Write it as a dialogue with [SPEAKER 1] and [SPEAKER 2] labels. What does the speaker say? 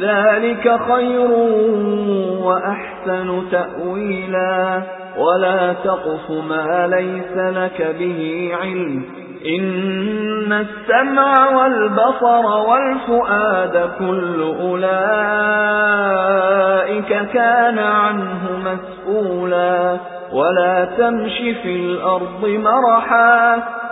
[SPEAKER 1] ذَلِكَ خَيْرٌ وَأَحْسَنُ تَأْوِيلًا. وَلَا تَقْفُ مَا لَيْسَ لَكَ بِهِ عِلْمٌ. إِنَّ السَّمْعَ وَالْبَصَرَ وَالْفُؤَادَ كُلُّ أُولَئِكَ كَانَ عَنْهُ مَسْئُولًا وَلَا تَمْشِ فِي الْأَرْضِ مَرَحًا.